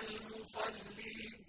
المصلين.